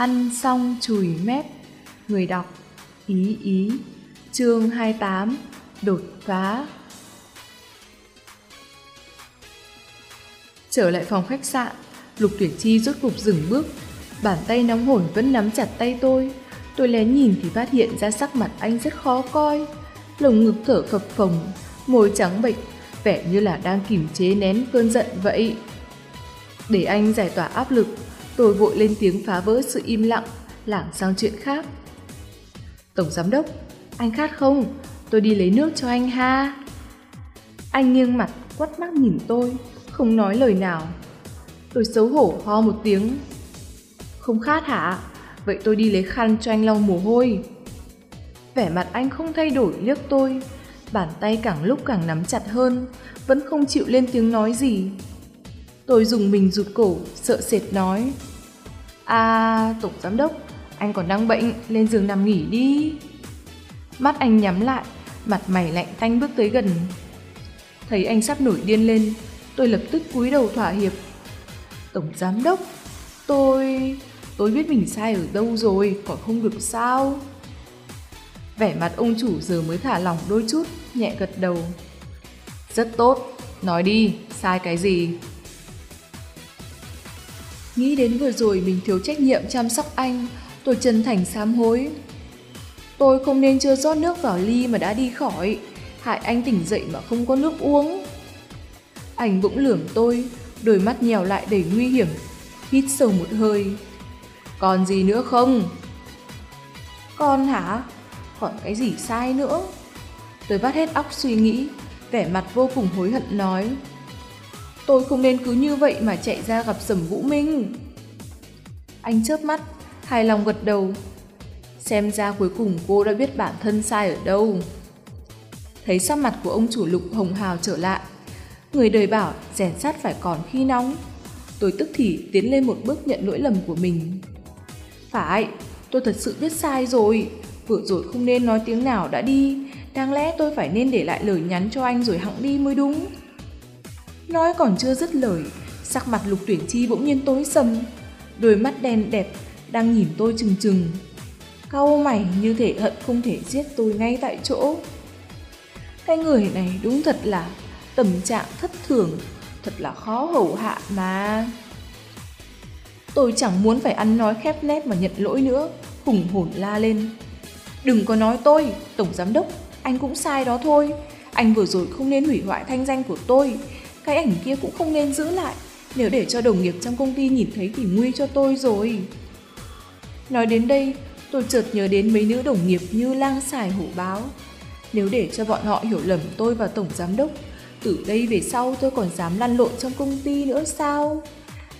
Ăn xong chùi mép, Người đọc Ý ý, Chương 28 Đột phá. Trở lại phòng khách sạn, Lục tuyển chi rốt cục dừng bước. Bàn tay nóng hổi vẫn nắm chặt tay tôi. Tôi lén nhìn thì phát hiện ra sắc mặt anh rất khó coi. Lồng ngực thở phập phồng, Môi trắng bệch, Vẻ như là đang kìm chế nén cơn giận vậy. Để anh giải tỏa áp lực Tôi vội lên tiếng phá vỡ sự im lặng, Lảng sang chuyện khác. Tổng giám đốc, Anh khát không? Tôi đi lấy nước cho anh ha. Anh nghiêng mặt, quắt mắt nhìn tôi, Không nói lời nào. Tôi xấu hổ, ho một tiếng. Không khát hả? Vậy tôi đi lấy khăn cho anh lau mồ hôi. Vẻ mặt anh không thay đổi, liếc tôi. Bàn tay càng lúc càng nắm chặt hơn, Vẫn không chịu lên tiếng nói gì. Tôi dùng mình rụt cổ, Sợ sệt nói. À tổng giám đốc, Anh còn đang bệnh, Lên giường nằm nghỉ đi. Mắt anh nhắm lại, Mặt mày lạnh tanh bước tới gần. Thấy anh sắp nổi điên lên, Tôi lập tức cúi đầu thỏa hiệp. Tổng giám đốc, Tôi... Tôi biết mình sai ở đâu rồi, Còn không được sao? Vẻ mặt ông chủ giờ mới thả lỏng đôi chút, Nhẹ gật đầu. Rất tốt, Nói đi, Sai cái gì? Nghĩ đến vừa rồi mình thiếu trách nhiệm chăm sóc anh, Tôi chân thành sám hối Tôi không nên chưa rót nước vào ly mà đã đi khỏi Hại anh tỉnh dậy mà không có nước uống Anh bỗng lườm tôi, Đôi mắt nhèo lại đầy nguy hiểm, Hít sâu một hơi Còn gì nữa không? Con hả? Còn cái gì sai nữa? Tôi vắt hết óc suy nghĩ, Vẻ mặt vô cùng hối hận nói Tôi không nên cứ như vậy mà chạy ra gặp Sầm Vũ Minh. Anh chớp mắt, hài lòng gật đầu. Xem ra cuối cùng cô đã biết bản thân sai ở đâu. Thấy sắc mặt của ông chủ lục hồng hào trở lại. Người đời bảo rèn sắt phải còn khi nóng. Tôi tức thì tiến lên một bước nhận lỗi lầm của mình. Phải, tôi thật sự biết sai rồi. Vừa rồi không nên nói tiếng nào đã đi. Đáng lẽ tôi phải nên để lại lời nhắn cho anh rồi hẵng đi mới đúng. Nói còn chưa dứt lời, sắc mặt lục tuyển chi bỗng nhiên tối sầm. Đôi mắt đen đẹp, đang nhìn tôi chừng chừng. Cau mày như thể hận không thể giết tôi ngay tại chỗ. Cái người này đúng thật là tâm trạng thất thường, thật là khó hầu hạ mà. Tôi chẳng muốn phải ăn nói khép nép mà nhận lỗi nữa, hùng hồn la lên. Đừng có nói tôi, Tổng Giám Đốc, anh cũng sai đó thôi. Anh vừa rồi không nên hủy hoại thanh danh của tôi, cái ảnh kia cũng không nên giữ lại. Nếu để cho đồng nghiệp trong công ty nhìn thấy thì nguy cho tôi rồi. Nói đến đây, Tôi chợt nhớ đến mấy nữ đồng nghiệp như lang xài hổ báo. Nếu để cho bọn họ hiểu lầm tôi và tổng giám đốc, Từ đây về sau tôi còn dám lăn lộn trong công ty nữa sao?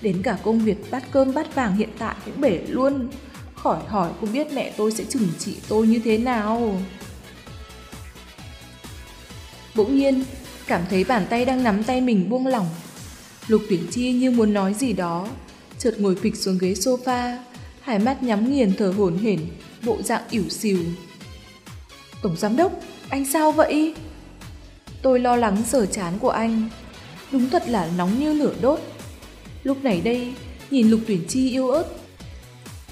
Đến cả công việc bắt cơm bắt vàng hiện tại cũng bể luôn. Khỏi hỏi cũng biết mẹ tôi sẽ trừng trị tôi như thế nào. Bỗng nhiên cảm thấy bàn tay đang nắm tay mình buông lỏng. Lục tuyển chi như muốn nói gì đó, chợt ngồi phịch xuống ghế sofa, hai mắt nhắm nghiền thở hổn hển, bộ dạng ỉu xìu. Tổng giám đốc, anh sao vậy? Tôi lo lắng sở chán của anh. Đúng thật là nóng như lửa đốt. Lúc này đây, nhìn lục tuyển chi yêu ớt.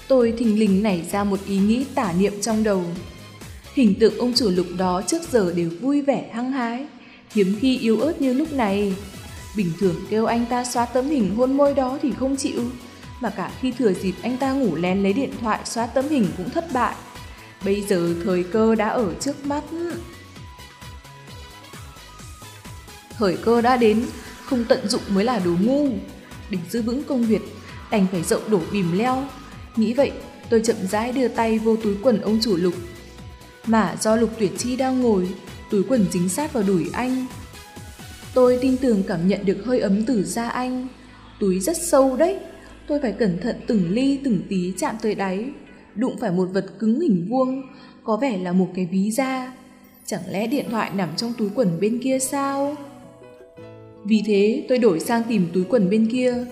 Tôi thình lình nảy ra một ý nghĩ tả niệm trong đầu. Hình tượng ông chủ lục đó trước giờ đều vui vẻ hăng hái hiếm khi yếu ớt như lúc này. Bình thường kêu anh ta xóa tấm hình hôn môi đó thì không chịu, mà cả khi thừa dịp anh ta ngủ lén lấy điện thoại xóa tấm hình cũng thất bại. Bây giờ thời cơ đã ở trước mắt. Thời cơ đã đến, không tận dụng mới là đồ ngu. Để giữ vững công việc, đành phải rộng đổ bìm leo. Nghĩ vậy, tôi chậm rãi đưa tay vô túi quần ông chủ lục. Mà do lục tuyển chi đang ngồi, túi quần dính sát vào đùi anh. Tôi tin tưởng cảm nhận được hơi ấm từ da anh. Túi rất sâu đấy, tôi phải cẩn thận từng ly từng tí chạm tới đáy. Đụng phải một vật cứng hình vuông, có vẻ là một cái ví da. Chẳng lẽ điện thoại nằm trong túi quần bên kia sao? Vì thế tôi đổi sang tìm túi quần bên kia.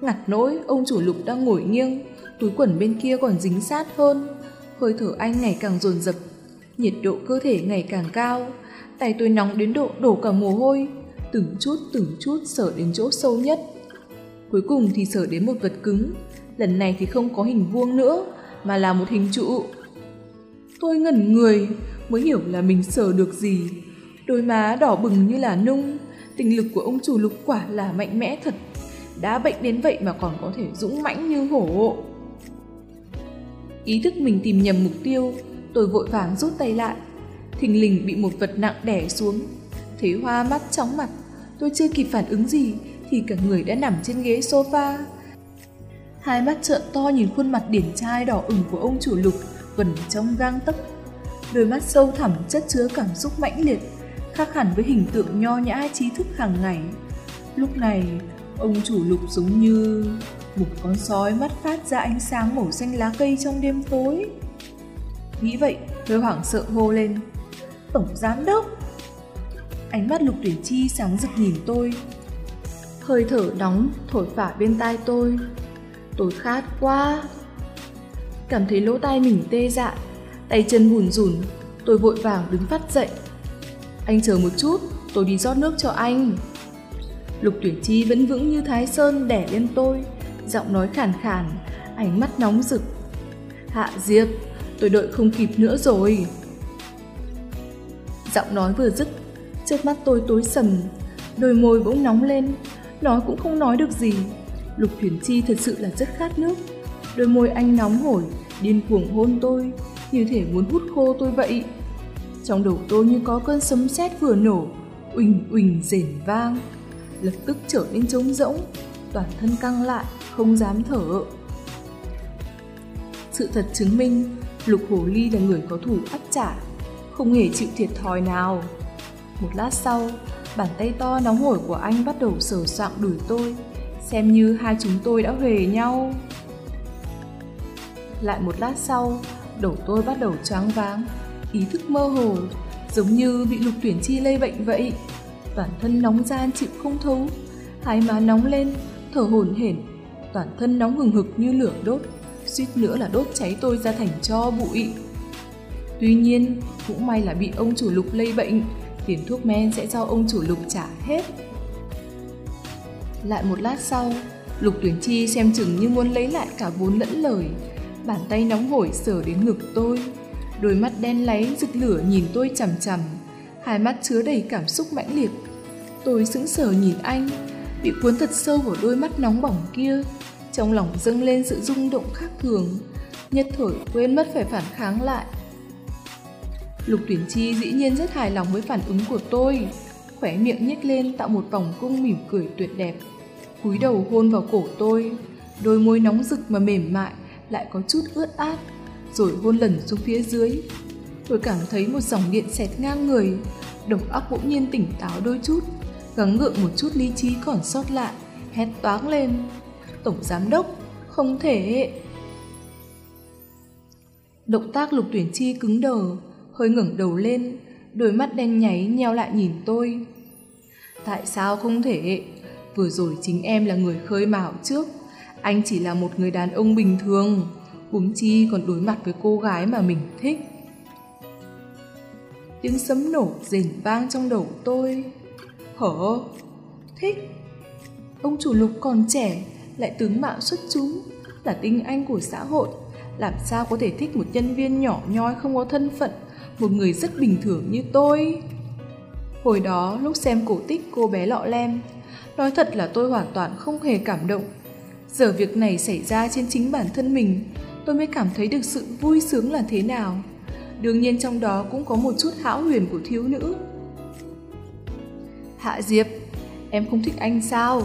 Ngặt nỗi ông chủ lục đang ngồi nghiêng, túi quần bên kia còn dính sát hơn. Hơi thở anh ngày càng dồn dập nhiệt độ cơ thể ngày càng cao, tay tôi nóng đến độ đổ cả mồ hôi, từng chút từng chút sở đến chỗ sâu nhất. Cuối cùng thì sở đến một vật cứng, lần này thì không có hình vuông nữa, mà là một hình trụ. Tôi ngẩn người, mới hiểu là mình sờ được gì. Đôi má đỏ bừng như là nung, tình lực của ông chủ lục quả là mạnh mẽ thật. Đã bệnh đến vậy mà còn có thể dũng mãnh như hổ. Ý thức mình tìm nhầm mục tiêu, tôi vội vàng rút tay lại. Thình lình bị một vật nặng đè xuống. Thấy hoa mắt chóng mặt, tôi chưa kịp phản ứng gì thì cả người đã nằm trên ghế sofa. Hai mắt trợn to nhìn khuôn mặt điển trai đỏ ửng của ông chủ lục gần trong gang tấc. Đôi mắt sâu thẳm chất chứa cảm xúc mãnh liệt, khác hẳn với hình tượng nho nhã trí thức hàng ngày. Lúc này, ông chủ lục giống như một con sói mắt phát ra ánh sáng màu xanh lá cây trong đêm tối. Nghĩ vậy, tôi hoảng sợ hô lên. Tổng giám đốc! Ánh mắt lục tuyển chi sáng rực nhìn tôi. Hơi thở nóng thổi phả bên tai tôi. Tôi khát quá. Cảm thấy lỗ tai mình tê dại, tay chân bùn rùn, tôi vội vàng đứng phát dậy. Anh chờ một chút, tôi đi rót nước cho anh. Lục tuyển chi vẫn vững như thái sơn đẻ lên tôi, giọng nói khàn khàn, ánh mắt nóng rực. Hạ Diệp, tôi đợi không kịp nữa rồi. Giọng nói vừa dứt, trước mắt tôi tối sầm, đôi môi bỗng nóng lên, nói cũng không nói được gì. Lục Thuyền Chi thật sự là rất khát nước. Đôi môi anh nóng hổi, điên cuồng hôn tôi, như thể muốn hút khô tôi vậy. Trong đầu tôi như có cơn sấm sét vừa nổ, uỳnh uỳnh rền vang. Lập tức trở nên trống rỗng, toàn thân căng lại, không dám thở. Sự thật chứng minh, Lục Hồ Ly là người có thủ ắt trả, không hề chịu thiệt thòi nào. Một lát sau, bàn tay to nóng hổi của anh bắt đầu sờ soạng đuổi tôi, xem như hai chúng tôi đã về nhau. Lại một lát sau, đầu tôi bắt đầu choáng váng, ý thức mơ hồ, giống như bị lục tuyển chi lây bệnh vậy. Toàn thân nóng gian chịu không thấu, hai má nóng lên, thở hổn hển, toàn thân nóng hừng hực như lửa đốt, suýt nữa là đốt cháy tôi ra thành cho bụi. Tuy nhiên, cũng may là bị ông chủ lục lây bệnh, tiền thuốc men sẽ do ông chủ lục trả hết. Lại một lát sau, Lục Tuyển Chi xem chừng như muốn lấy lại cả vốn lẫn lời. Bàn tay nóng hổi sờ đến ngực tôi. Đôi mắt đen láy rực lửa nhìn tôi chằm chằm. Hai mắt chứa đầy cảm xúc mãnh liệt. Tôi sững sờ nhìn anh, bị cuốn thật sâu vào đôi mắt nóng bỏng kia. Trong lòng dâng lên sự rung động khác thường. Nhất thời quên mất phải phản kháng lại. Lục Tuyển Chi dĩ nhiên rất hài lòng với phản ứng của tôi. Khỏe miệng nhếch lên tạo một vòng cung mỉm cười tuyệt đẹp cúi đầu hôn vào cổ tôi, đôi môi nóng rực mà mềm mại lại có chút ướt át, rồi hôn lần xuống phía dưới. Tôi cảm thấy một dòng điện xẹt ngang người, đầu óc bỗng nhiên tỉnh táo đôi chút, gắng gượng một chút lý trí còn sót lại, hét toáng lên. Tổng giám đốc, không thể... Động tác lục tuyển chi cứng đờ, hơi ngẩng đầu lên, đôi mắt đen nháy nheo lại nhìn tôi. Tại sao không thể? Vừa rồi chính em là người khơi mào trước. Anh chỉ là một người đàn ông bình thường Huống chi còn đối mặt với cô gái mà mình thích. Tiếng sấm nổ rền vang trong đầu tôi. Hở? Thích. Ông chủ lục còn trẻ. Lại tướng mạo xuất chúng Là tinh anh của xã hội Làm sao có thể thích một nhân viên nhỏ nhoi không có thân phận Một người rất bình thường như tôi Hồi đó lúc xem cổ tích cô bé lọ lem Nói thật là tôi hoàn toàn không hề cảm động. Giờ việc này xảy ra trên chính bản thân mình, tôi mới cảm thấy được sự vui sướng là thế nào. Đương nhiên trong đó cũng có một chút hão huyền của thiếu nữ. Hạ Diệp, em không thích anh sao?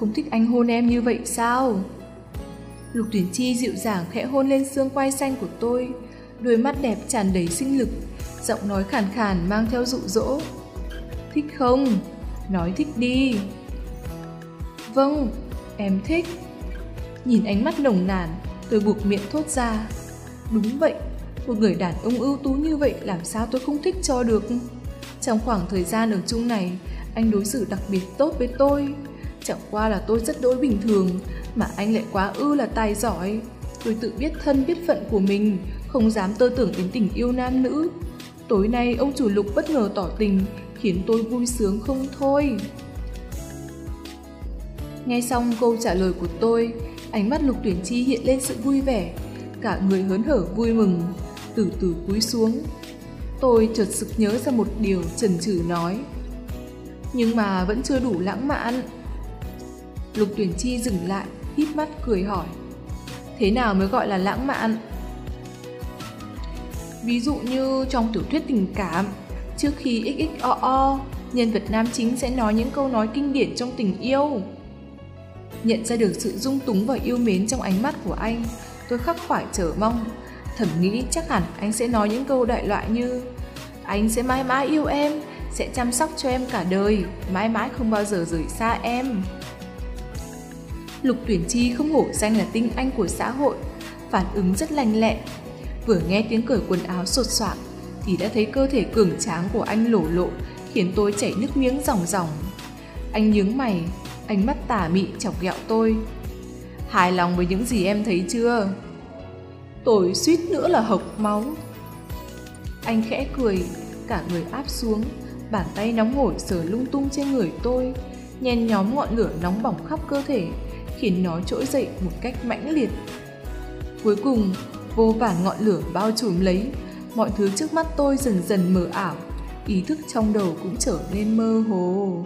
Không thích anh hôn em như vậy sao? Lục Tuyển Chi dịu dàng khẽ hôn lên xương quai xanh của tôi, đôi mắt đẹp tràn đầy sinh lực, giọng nói khàn khàn mang theo dụ dỗ. Thích không? Nói thích đi. Vâng, em thích. Nhìn ánh mắt nồng nàn, tôi buộc miệng thốt ra. Đúng vậy, một người đàn ông ưu tú như vậy làm sao tôi không thích cho được. Trong khoảng thời gian ở chung này, anh đối xử đặc biệt tốt với tôi. Chẳng qua là tôi rất đối bình thường, mà anh lại quá ư là tài giỏi. Tôi tự biết thân biết phận của mình, không dám tơ tưởng đến tình yêu nam nữ. Tối nay ông chủ lục bất ngờ tỏ tình, khiến tôi vui sướng không thôi. Nghe xong câu trả lời của tôi, Ánh mắt lục tuyển chi hiện lên sự vui vẻ, cả người hớn hở vui mừng, từ từ cúi xuống. Tôi chợt sực nhớ ra một điều trần trừ nói. Nhưng mà vẫn chưa đủ lãng mạn. Lục tuyển chi dừng lại, híp mắt cười hỏi. Thế nào mới gọi là lãng mạn? Ví dụ như trong tiểu thuyết tình cảm, trước khi XXOO, nhân vật nam chính sẽ nói những câu nói kinh điển trong tình yêu. Nhận ra được sự dung túng và yêu mến trong ánh mắt của anh, tôi khắc khoải chờ mong. Thầm nghĩ chắc hẳn anh sẽ nói những câu đại loại như Anh sẽ mãi mãi yêu em, sẽ chăm sóc cho em cả đời, mãi mãi không bao giờ rời xa em. Lục tuyển chi không hổ danh là tinh anh của xã hội, phản ứng rất lành lẹ. Vừa nghe tiếng cởi quần áo sột soạn, thì đã thấy cơ thể cường tráng của anh lổ lộ, khiến tôi chảy nước miếng ròng ròng. Anh nhướng mày, ánh mắt tà mị chọc ghẹo tôi. Hài lòng với những gì em thấy chưa? Tôi suýt nữa là hộc máu. Anh khẽ cười, cả người áp xuống, bàn tay nóng hổi sờ lung tung trên người tôi, nhen nhóm ngọn lửa nóng bỏng khắp cơ thể, khiến nó trỗi dậy một cách mãnh liệt. Cuối cùng, vô vàn ngọn lửa bao trùm lấy, mọi thứ trước mắt tôi dần dần mờ ảo, ý thức trong đầu cũng trở nên mơ hồ.